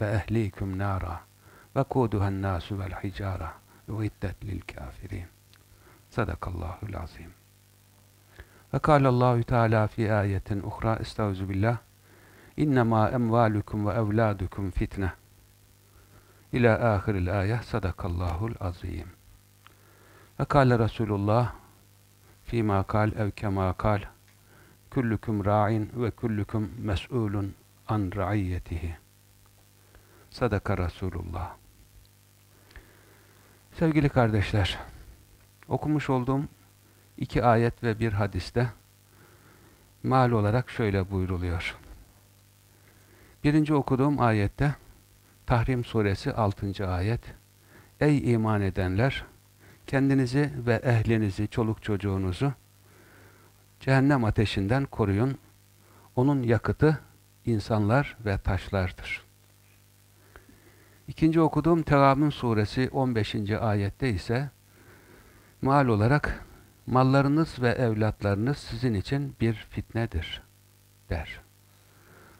وأهليكم نارا وقودها الناس والحجارة أعدت للكافرين. صدق الله العظيم. وقال الله تعالى في آية أخرى استعوذ بالله إنما أموالكم وأولادكم فتنة. إلى آخر الآية صدق الله العظيم. وقال رسول الله فيما قال أو كما قال ra'in ve küllüküm mes'ulun an ra'iyyetihi. Sadaka Resulullah. Sevgili kardeşler, okumuş olduğum iki ayet ve bir hadiste mal olarak şöyle buyruluyor. Birinci okuduğum ayette Tahrim suresi 6. ayet Ey iman edenler! Kendinizi ve ehlinizi, çoluk çocuğunuzu cehennem ateşinden koruyun. Onun yakıtı insanlar ve taşlardır. İkinci okuduğum Tegabun suresi 15. ayette ise mal olarak mallarınız ve evlatlarınız sizin için bir fitnedir der.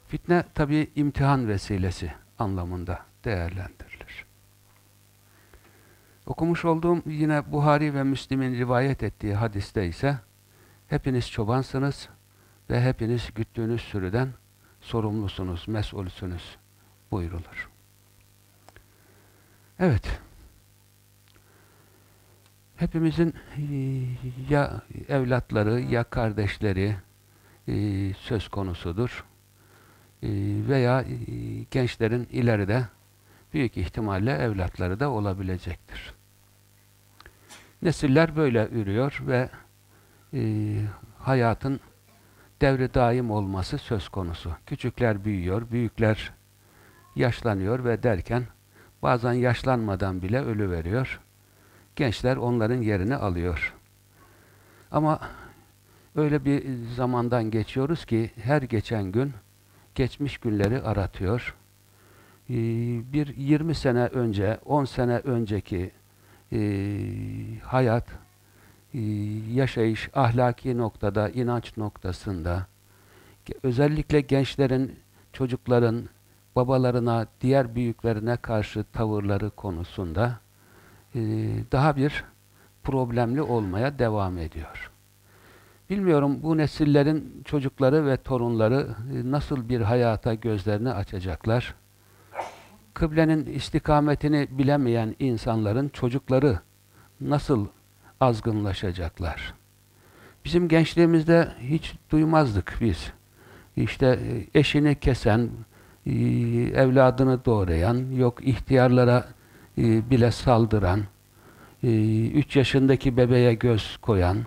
Fitne tabi imtihan vesilesi anlamında değerlendirilir. Okumuş olduğum yine Buhari ve Müslim'in rivayet ettiği hadiste ise Hepiniz çobansınız ve hepiniz güttüğünüz sürüden sorumlusunuz, mesulsünüz buyrulur. Evet. Hepimizin ya evlatları ya kardeşleri söz konusudur. Veya gençlerin ileride büyük ihtimalle evlatları da olabilecektir. Nesiller böyle ürüyor ve e, hayatın devre daim olması söz konusu. Küçükler büyüyor, büyükler yaşlanıyor ve derken bazen yaşlanmadan bile ölü veriyor. Gençler onların yerini alıyor. Ama öyle bir zamandan geçiyoruz ki her geçen gün geçmiş günleri aratıyor. Ee, bir 20 sene önce, 10 sene önceki e, hayat ee, yaşayış, ahlaki noktada, inanç noktasında özellikle gençlerin, çocukların babalarına, diğer büyüklerine karşı tavırları konusunda e, daha bir problemli olmaya devam ediyor. Bilmiyorum bu nesillerin çocukları ve torunları e, nasıl bir hayata gözlerini açacaklar. Kıblenin istikametini bilemeyen insanların çocukları nasıl azgınlaşacaklar. Bizim gençliğimizde hiç duymazdık biz. İşte e, eşini kesen, e, evladını doğrayan, yok ihtiyarlara e, bile saldıran, üç yaşındaki bebeğe göz koyan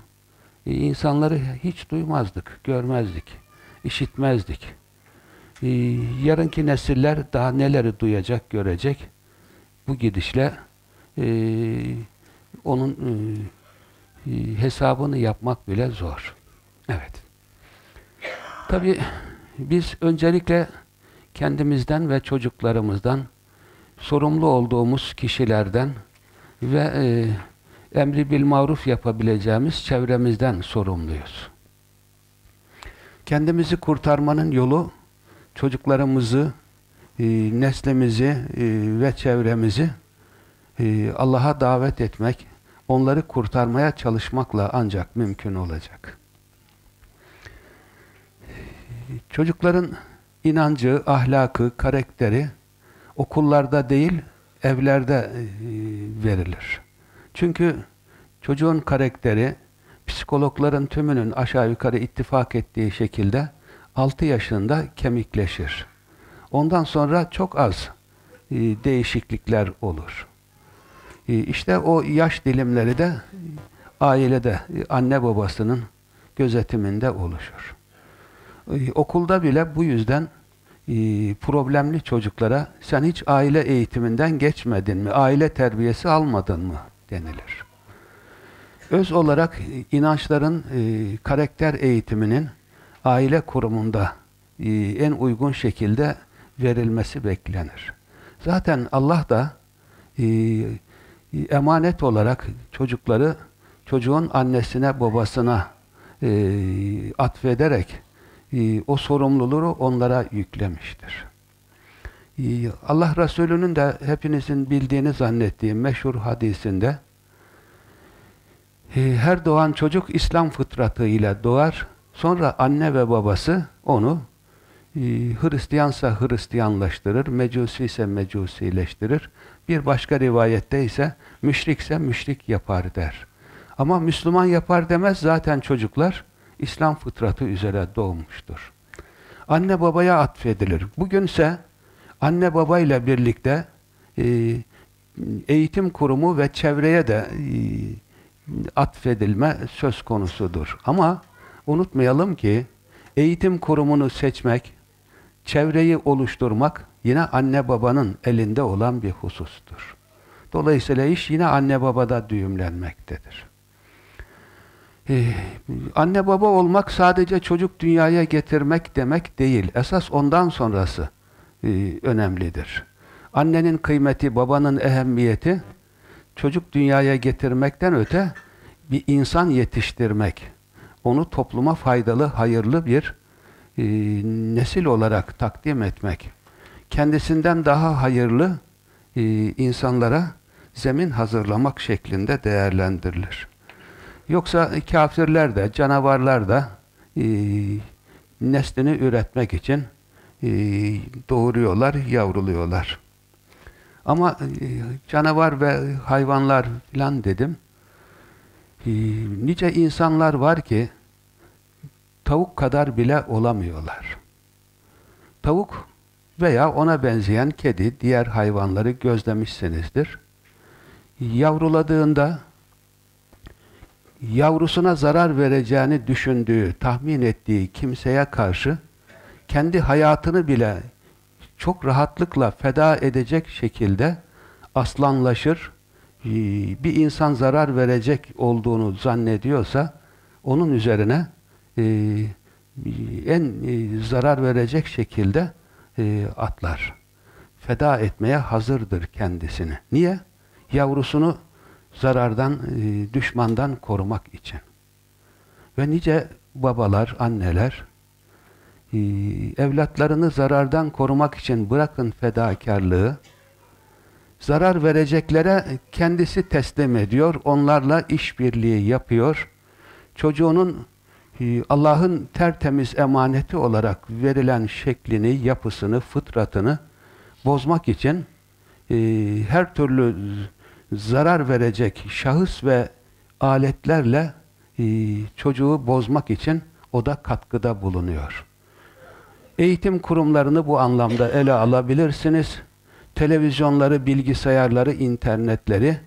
insanları hiç duymazdık, görmezdik, işitmezdik. Yarınki nesiller daha neleri duyacak, görecek. Bu gidişle onun ee, hesabını yapmak bile zor. Evet. Tabi biz öncelikle kendimizden ve çocuklarımızdan sorumlu olduğumuz kişilerden ve e, emri bil maruf yapabileceğimiz çevremizden sorumluyuz. Kendimizi kurtarmanın yolu çocuklarımızı, e, neslimizi e, ve çevremizi e, Allah'a davet etmek, onları kurtarmaya çalışmakla ancak mümkün olacak. Çocukların inancı, ahlakı, karakteri okullarda değil, evlerde e, verilir. Çünkü çocuğun karakteri psikologların tümünün aşağı yukarı ittifak ettiği şekilde 6 yaşında kemikleşir. Ondan sonra çok az e, değişiklikler olur. E, işte o yaş dilimleri de ailede anne babasının gözetiminde oluşur. Okulda bile bu yüzden problemli çocuklara sen hiç aile eğitiminden geçmedin mi, aile terbiyesi almadın mı denilir. Öz olarak inançların karakter eğitiminin aile kurumunda en uygun şekilde verilmesi beklenir. Zaten Allah da emanet olarak çocukları çocuğun annesine babasına atfederek ee, o sorumluluğu onlara yüklemiştir. Ee, Allah Resulü'nün de hepinizin bildiğini zannettiğim meşhur hadisinde ee, her doğan çocuk İslam fıtratı ile doğar. Sonra anne ve babası onu Hristiyansa Hristiyanlaştırır, Mecusi ise Mecusileştirir. Bir başka rivayette ise müşrikse müşrik yapar der. Ama Müslüman yapar demez zaten çocuklar İslam fıtratı üzere doğmuştur. Anne babaya atfedilir. Bugünse anne babayla birlikte e, eğitim kurumu ve çevreye de e, atfedilme söz konusudur. Ama unutmayalım ki eğitim kurumunu seçmek, çevreyi oluşturmak yine anne babanın elinde olan bir husustur. Dolayısıyla iş yine anne babada düğümlenmektedir. Ee, anne baba olmak sadece çocuk dünyaya getirmek demek değil. Esas ondan sonrası e, önemlidir. Annenin kıymeti, babanın ehemmiyeti çocuk dünyaya getirmekten öte bir insan yetiştirmek. Onu topluma faydalı, hayırlı bir e, nesil olarak takdim etmek. Kendisinden daha hayırlı insanlara zemin hazırlamak şeklinde değerlendirilir. Yoksa kafirler de, canavarlar da e, neslini üretmek için e, doğuruyorlar, yavruluyorlar. Ama e, canavar ve hayvanlar filan dedim. E, nice insanlar var ki tavuk kadar bile olamıyorlar. Tavuk veya ona benzeyen kedi, diğer hayvanları gözlemişsinizdir. Yavruladığında yavrusuna zarar vereceğini düşündüğü, tahmin ettiği kimseye karşı kendi hayatını bile çok rahatlıkla feda edecek şekilde aslanlaşır, ee, bir insan zarar verecek olduğunu zannediyorsa onun üzerine e, en e, zarar verecek şekilde e, atlar. Feda etmeye hazırdır kendisini. Niye? Yavrusunu zarardan, e, düşmandan korumak için. Ve nice babalar, anneler e, evlatlarını zarardan korumak için bırakın fedakarlığı, zarar vereceklere kendisi teslim ediyor, onlarla işbirliği yapıyor. Çocuğunun e, Allah'ın tertemiz emaneti olarak verilen şeklini, yapısını, fıtratını bozmak için her türlü zarar verecek şahıs ve aletlerle e, çocuğu bozmak için o da katkıda bulunuyor. Eğitim kurumlarını bu anlamda ele alabilirsiniz. Televizyonları, bilgisayarları, internetleri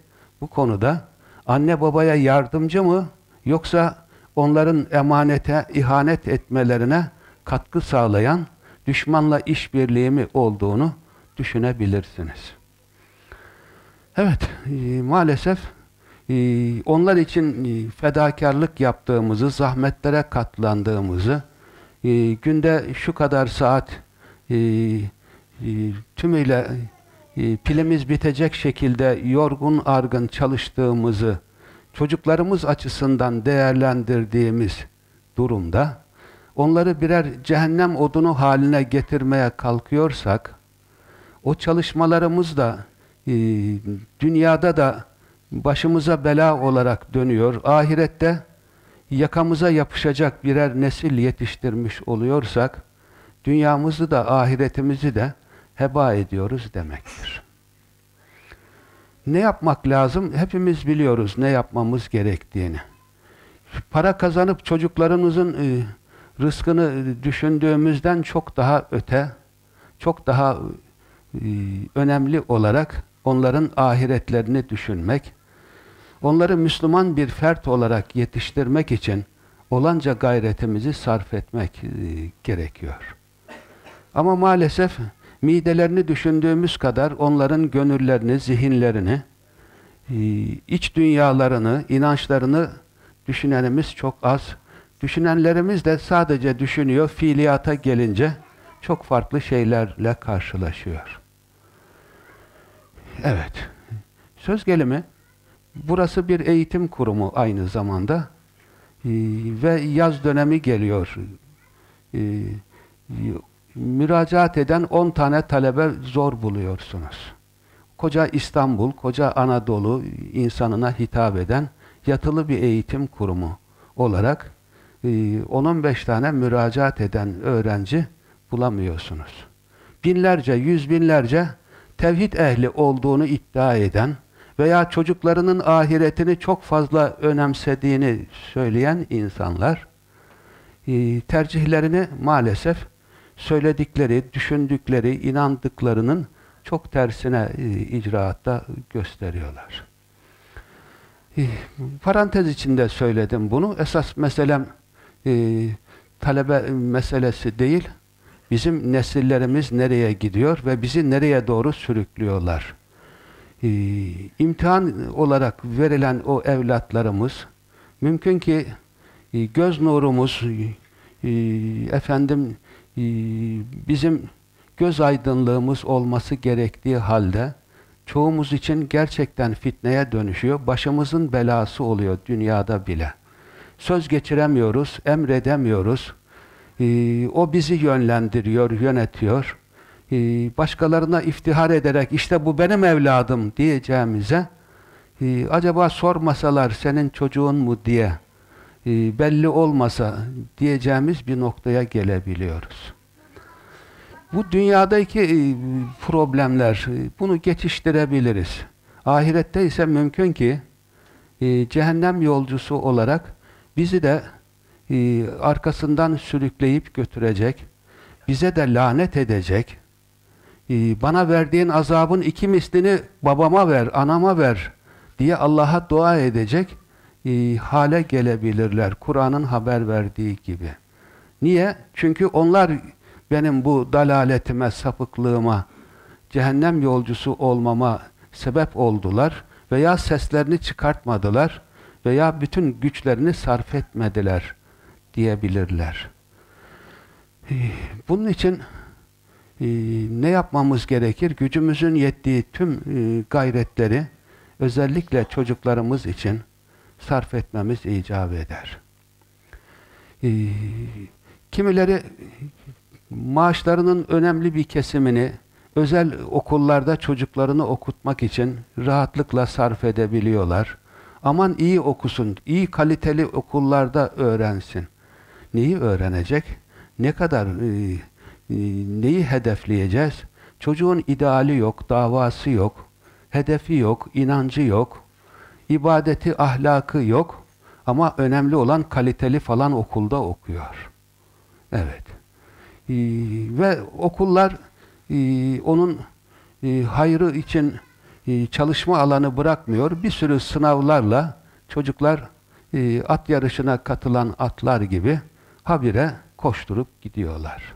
bu konuda anne babaya yardımcı mı yoksa onların emanete ihanet etmelerine katkı sağlayan düşmanla işbirliği mi olduğunu düşünebilirsiniz. Evet, e, maalesef e, onlar için e, fedakarlık yaptığımızı, zahmetlere katlandığımızı, e, günde şu kadar saat e, e, tümüyle e, pilimiz bitecek şekilde yorgun argın çalıştığımızı çocuklarımız açısından değerlendirdiğimiz durumda onları birer cehennem odunu haline getirmeye kalkıyorsak o çalışmalarımız da dünyada da başımıza bela olarak dönüyor. Ahirette yakamıza yapışacak birer nesil yetiştirmiş oluyorsak dünyamızı da ahiretimizi de heba ediyoruz demektir. Ne yapmak lazım? Hepimiz biliyoruz ne yapmamız gerektiğini. Para kazanıp çocuklarımızın e, rızkını düşündüğümüzden çok daha öte, çok daha e, önemli olarak onların ahiretlerini düşünmek, onları Müslüman bir fert olarak yetiştirmek için olanca gayretimizi sarf etmek e, gerekiyor. Ama maalesef midelerini düşündüğümüz kadar onların gönüllerini, zihinlerini, e, iç dünyalarını, inançlarını düşünenimiz çok az. Düşünenlerimiz de sadece düşünüyor, fiiliyata gelince çok farklı şeylerle karşılaşıyor. Evet. Söz gelimi, burası bir eğitim kurumu aynı zamanda. Ee, ve yaz dönemi geliyor. Ee, müracaat eden 10 tane talebe zor buluyorsunuz. Koca İstanbul, koca Anadolu insanına hitap eden yatılı bir eğitim kurumu olarak 10-15 e, tane müracaat eden öğrenci bulamıyorsunuz. Binlerce, yüz binlerce tevhid ehli olduğunu iddia eden veya çocuklarının ahiretini çok fazla önemsediğini söyleyen insanlar e, tercihlerini maalesef söyledikleri, düşündükleri, inandıklarının çok tersine e, icraatta gösteriyorlar. E, parantez içinde söyledim bunu. Esas meselem talebe meselesi değil, bizim nesillerimiz nereye gidiyor ve bizi nereye doğru sürüklüyorlar e, imtihan olarak verilen o evlatlarımız mümkün ki e, göz nurumuz e, efendim e, bizim göz aydınlığımız olması gerektiği halde çoğumuz için gerçekten fitneye dönüşüyor. Başımızın belası oluyor dünyada bile. Söz geçiremiyoruz, emredemiyoruz. Ee, o bizi yönlendiriyor, yönetiyor. Ee, başkalarına iftihar ederek işte bu benim evladım diyeceğimize ee, acaba sormasalar senin çocuğun mu diye belli olmasa diyeceğimiz bir noktaya gelebiliyoruz. Bu dünyadaki problemler bunu geçiştirebiliriz. Ahirette ise mümkün ki cehennem yolcusu olarak bizi de arkasından sürükleyip götürecek, bize de lanet edecek, ee, bana verdiğin azabın iki mislini babama ver, anama ver diye Allah'a dua edecek e, hale gelebilirler. Kur'an'ın haber verdiği gibi. Niye? Çünkü onlar benim bu dalaletime, sapıklığıma, cehennem yolcusu olmama sebep oldular veya seslerini çıkartmadılar veya bütün güçlerini sarf etmediler diyebilirler. Ee, bunun için e, ne yapmamız gerekir? Gücümüzün yettiği tüm e, gayretleri özellikle çocuklarımız için sarf etmemiz icap eder. E, kimileri maaşlarının önemli bir kesimini özel okullarda çocuklarını okutmak için rahatlıkla sarf edebiliyorlar. Aman iyi okusun, iyi kaliteli okullarda öğrensin. Neyi öğrenecek? Ne kadar e, ee, neyi hedefleyeceğiz? Çocuğun ideali yok, davası yok, hedefi yok, inancı yok, ibadeti, ahlakı yok ama önemli olan kaliteli falan okulda okuyor. Evet. Ee, ve okullar e, onun e, hayrı için e, çalışma alanı bırakmıyor. Bir sürü sınavlarla çocuklar e, at yarışına katılan atlar gibi habire koşturup gidiyorlar.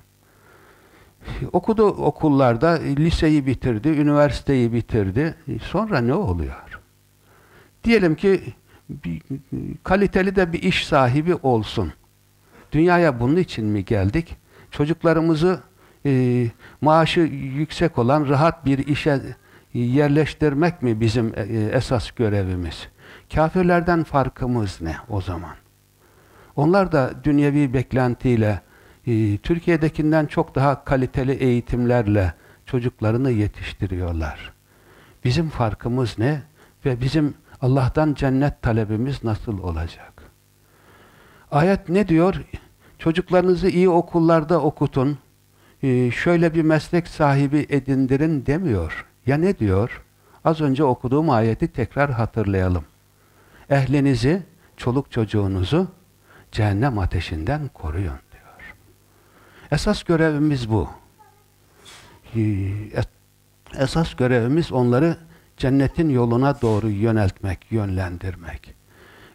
Okudu okullarda, liseyi bitirdi, üniversiteyi bitirdi. Sonra ne oluyor? Diyelim ki bir, kaliteli de bir iş sahibi olsun. Dünyaya bunun için mi geldik? Çocuklarımızı e, maaşı yüksek olan rahat bir işe yerleştirmek mi bizim e, esas görevimiz? Kafirlerden farkımız ne o zaman? Onlar da dünyevi beklentiyle e, Türkiye'dekinden çok daha kaliteli eğitimlerle çocuklarını yetiştiriyorlar. Bizim farkımız ne? Ve bizim Allah'tan cennet talebimiz nasıl olacak? Ayet ne diyor? Çocuklarınızı iyi okullarda okutun, e, şöyle bir meslek sahibi edindirin demiyor. Ya ne diyor? Az önce okuduğum ayeti tekrar hatırlayalım. Ehlinizi, çoluk çocuğunuzu cehennem ateşinden koruyun diyor. Esas görevimiz bu. Esas görevimiz onları cennetin yoluna doğru yöneltmek, yönlendirmek.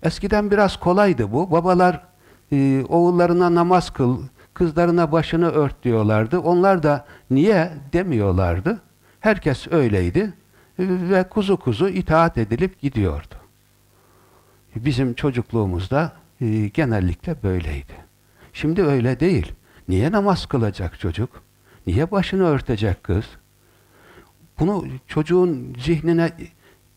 Eskiden biraz kolaydı bu. Babalar e, oğullarına namaz kıl, kızlarına başını ört diyorlardı. Onlar da niye demiyorlardı. Herkes öyleydi ve kuzu kuzu itaat edilip gidiyordu. Bizim çocukluğumuzda e, genellikle böyleydi. Şimdi öyle değil. Niye namaz kılacak çocuk? Niye başını örtecek kız? Bunu çocuğun zihnine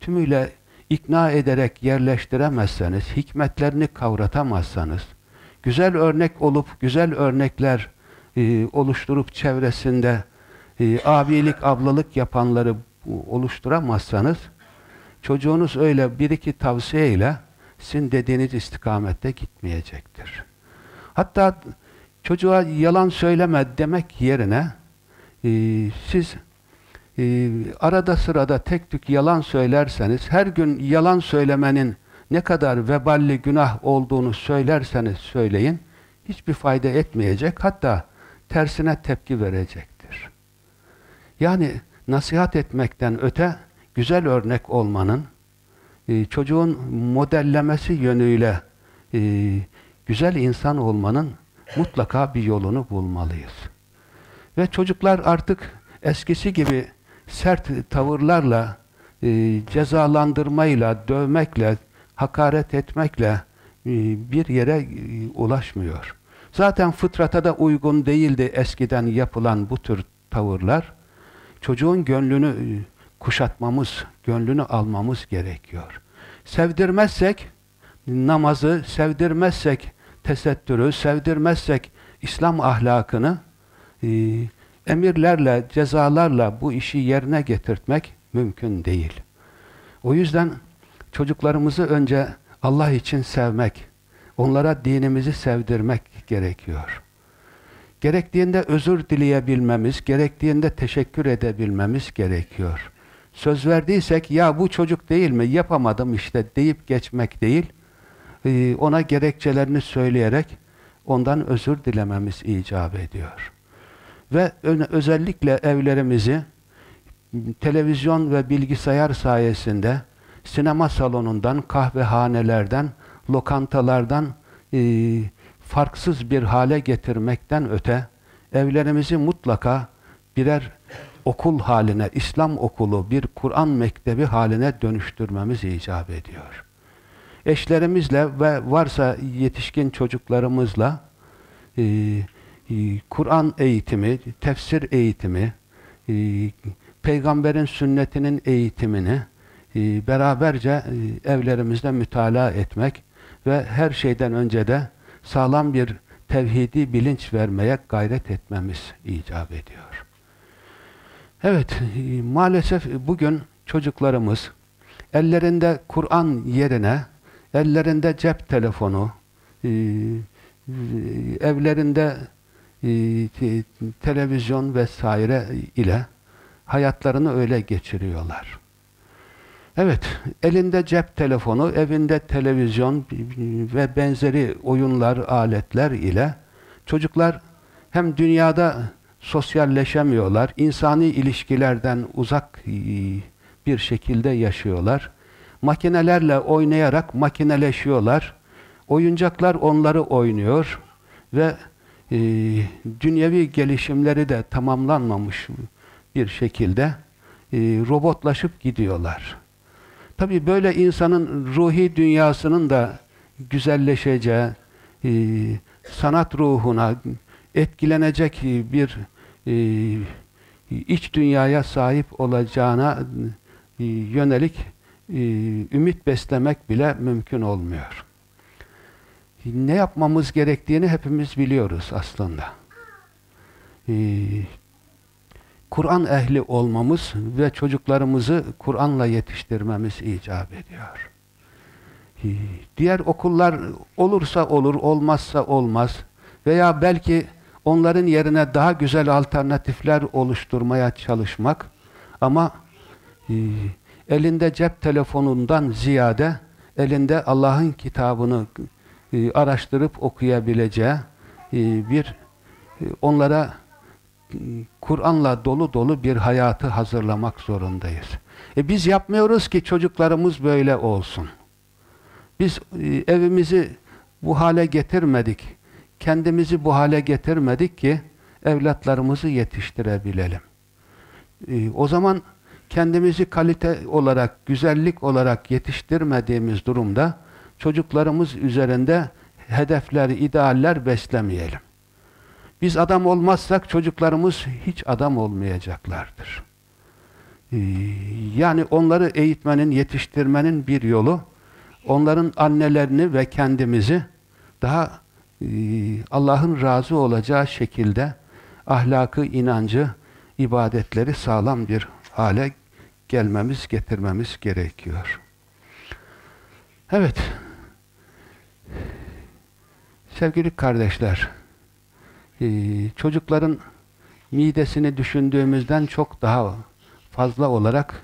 tümüyle ikna ederek yerleştiremezseniz, hikmetlerini kavratamazsanız, güzel örnek olup güzel örnekler e, oluşturup çevresinde e, abilik, ablalık yapanları oluşturamazsanız, çocuğunuz öyle bir iki tavsiyeyle sizin dediğiniz istikamette gitmeyecektir. Hatta çocuğa yalan söyleme demek yerine e, siz e, arada sırada tek tük yalan söylerseniz, her gün yalan söylemenin ne kadar veballi günah olduğunu söylerseniz söyleyin, hiçbir fayda etmeyecek, hatta tersine tepki verecektir. Yani nasihat etmekten öte güzel örnek olmanın, e, çocuğun modellemesi yönüyle e, güzel insan olmanın mutlaka bir yolunu bulmalıyız. Ve çocuklar artık eskisi gibi sert tavırlarla, e, cezalandırmayla, dövmekle, hakaret etmekle e, bir yere ulaşmıyor. Zaten fıtrata da uygun değildi eskiden yapılan bu tür tavırlar. Çocuğun gönlünü kuşatmamız, gönlünü almamız gerekiyor. Sevdirmezsek namazı, sevdirmezsek tesettürü, sevdirmezsek İslam ahlakını e, emirlerle, cezalarla bu işi yerine getirtmek mümkün değil. O yüzden çocuklarımızı önce Allah için sevmek, onlara dinimizi sevdirmek gerekiyor. Gerektiğinde özür dileyebilmemiz, gerektiğinde teşekkür edebilmemiz gerekiyor. Söz verdiysek ya bu çocuk değil mi yapamadım işte deyip geçmek değil, e, ona gerekçelerini söyleyerek ondan özür dilememiz icap ediyor. Ve özellikle evlerimizi televizyon ve bilgisayar sayesinde sinema salonundan, kahvehanelerden, lokantalardan e, farksız bir hale getirmekten öte evlerimizi mutlaka birer okul haline, İslam okulu, bir Kur'an mektebi haline dönüştürmemiz icap ediyor. Eşlerimizle ve varsa yetişkin çocuklarımızla e, e, Kur'an eğitimi, tefsir eğitimi, e, peygamberin sünnetinin eğitimini e, beraberce evlerimizde mütalaa etmek ve her şeyden önce de sağlam bir tevhidi bilinç vermeye gayret etmemiz icap ediyor. Evet, maalesef bugün çocuklarımız ellerinde Kur'an yerine ellerinde cep telefonu, evlerinde e, televizyon vesaire ile hayatlarını öyle geçiriyorlar. Evet, elinde cep telefonu, evinde televizyon ve benzeri oyunlar, aletler ile çocuklar hem dünyada sosyalleşemiyorlar, insani ilişkilerden uzak e, bir şekilde yaşıyorlar. Makinelerle oynayarak makineleşiyorlar. Oyuncaklar onları oynuyor ve e, dünyevi gelişimleri de tamamlanmamış bir şekilde e, robotlaşıp gidiyorlar. Tabi böyle insanın ruhi dünyasının da güzelleşeceği, e, sanat ruhuna etkilenecek bir e, iç dünyaya sahip olacağına e, yönelik e, ümit beslemek bile mümkün olmuyor ne yapmamız gerektiğini hepimiz biliyoruz aslında. Ee, Kur'an ehli olmamız ve çocuklarımızı Kur'an'la yetiştirmemiz icap ediyor. Diğer okullar olursa olur, olmazsa olmaz veya belki onların yerine daha güzel alternatifler oluşturmaya çalışmak ama e, elinde cep telefonundan ziyade elinde Allah'ın kitabını e, araştırıp okuyabileceği e, bir onlara Kur'an'la dolu dolu bir hayatı hazırlamak zorundayız. E biz yapmıyoruz ki çocuklarımız böyle olsun. Biz evimizi bu hale getirmedik. Kendimizi bu hale getirmedik ki evlatlarımızı yetiştirebilelim. E, o zaman kendimizi kalite olarak, güzellik olarak yetiştirmediğimiz durumda çocuklarımız üzerinde hedefler, idealler beslemeyelim. Biz adam olmazsak çocuklarımız hiç adam olmayacaklardır. Ee, yani onları eğitmenin, yetiştirmenin bir yolu, onların annelerini ve kendimizi daha Allah'ın razı olacağı şekilde ahlakı, inancı, ibadetleri sağlam bir hale gelmemiz, getirmemiz gerekiyor. Evet. Sevgili kardeşler, e, çocukların midesini düşündüğümüzden çok daha fazla olarak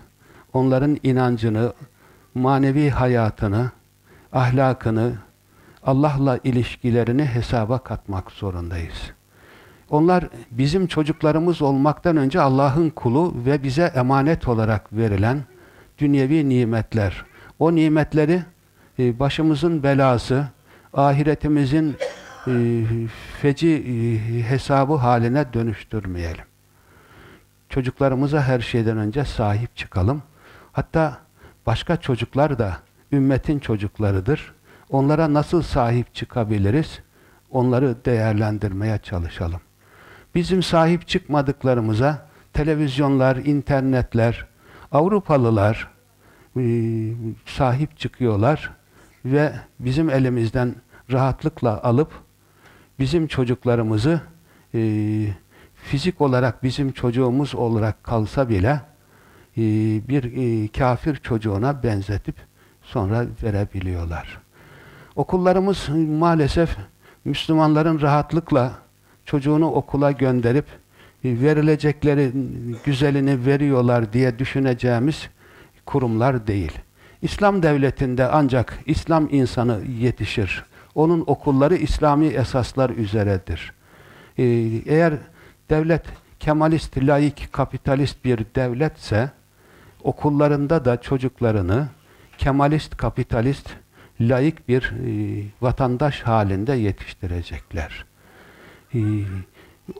onların inancını, manevi hayatını, ahlakını, Allah'la ilişkilerini hesaba katmak zorundayız. Onlar bizim çocuklarımız olmaktan önce Allah'ın kulu ve bize emanet olarak verilen dünyevi nimetler. O nimetleri e, başımızın belası, ahiretimizin e, feci e, hesabı haline dönüştürmeyelim. Çocuklarımıza her şeyden önce sahip çıkalım. Hatta başka çocuklar da ümmetin çocuklarıdır. Onlara nasıl sahip çıkabiliriz? Onları değerlendirmeye çalışalım. Bizim sahip çıkmadıklarımıza televizyonlar, internetler, Avrupalılar e, sahip çıkıyorlar ve bizim elimizden rahatlıkla alıp bizim çocuklarımızı e, fizik olarak bizim çocuğumuz olarak kalsa bile e, bir kafir çocuğuna benzetip sonra verebiliyorlar. Okullarımız maalesef Müslümanların rahatlıkla çocuğunu okula gönderip e, verilecekleri güzelini veriyorlar diye düşüneceğimiz kurumlar değil. İslam devletinde ancak İslam insanı yetişir. Onun okulları İslami esaslar üzeredir. Ee, eğer devlet kemalist, laik, kapitalist bir devletse okullarında da çocuklarını kemalist, kapitalist, laik bir e, vatandaş halinde yetiştirecekler. E,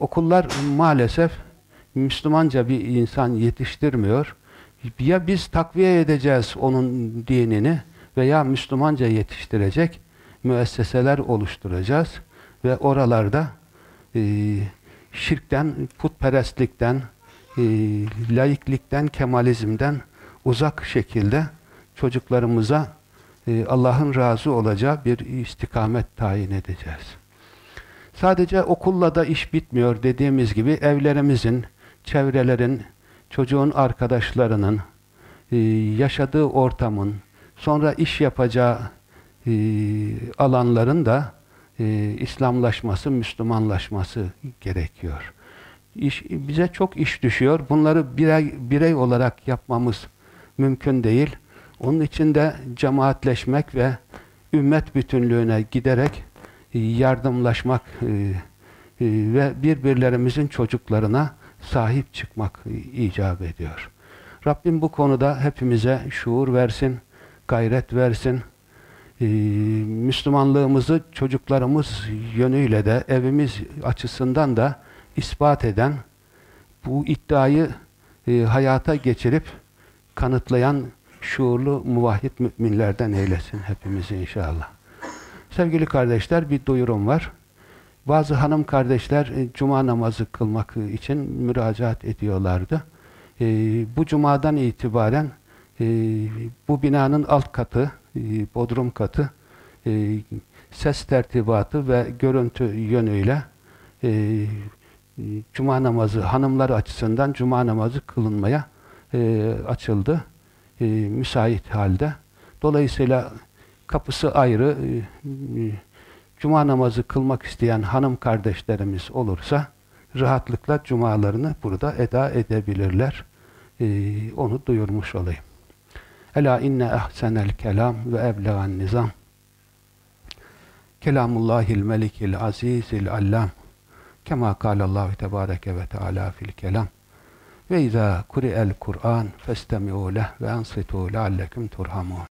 okullar maalesef Müslümanca bir insan yetiştirmiyor. Ya biz takviye edeceğiz onun dinini veya Müslümanca yetiştirecek müesseseler oluşturacağız ve oralarda e, şirkten, putperestlikten, e, laiklikten, kemalizmden uzak şekilde çocuklarımıza Allah'ın razı olacağı bir istikamet tayin edeceğiz. Sadece okulla da iş bitmiyor dediğimiz gibi evlerimizin, çevrelerin, çocuğun arkadaşlarının, e, yaşadığı ortamın, sonra iş yapacağı e, alanların da e, İslamlaşması, Müslümanlaşması gerekiyor. İş, bize çok iş düşüyor. Bunları birey, birey olarak yapmamız mümkün değil. Onun için de cemaatleşmek ve ümmet bütünlüğüne giderek yardımlaşmak e, e, ve birbirlerimizin çocuklarına sahip çıkmak icap ediyor. Rabbim bu konuda hepimize şuur versin, gayret versin. Müslümanlığımızı çocuklarımız yönüyle de evimiz açısından da ispat eden bu iddiayı e, hayata geçirip kanıtlayan şuurlu muvahhid müminlerden eylesin hepimizi inşallah. Sevgili kardeşler bir duyurum var. Bazı hanım kardeşler e, cuma namazı kılmak için müracaat ediyorlardı. E, bu cumadan itibaren e, bu binanın alt katı, e, bodrum katı e, ses tertibatı ve görüntü yönüyle e, cuma namazı hanımlar açısından cuma namazı kılınmaya e, açıldı. E, müsait halde. Dolayısıyla kapısı ayrı, e, cuma namazı kılmak isteyen hanım kardeşlerimiz olursa rahatlıkla cumalarını burada eda edebilirler. Ee, onu duyurmuş olayım. Ela inne ahsenel kelam ve eblegan nizam. Kelamullahil melikil azizil allam. Kema kâlallahu tebâreke ve teâlâ fil kelam. فإذا قرئ القرآن فاستمعوا له وأنصتوا لعلكم ترحمون.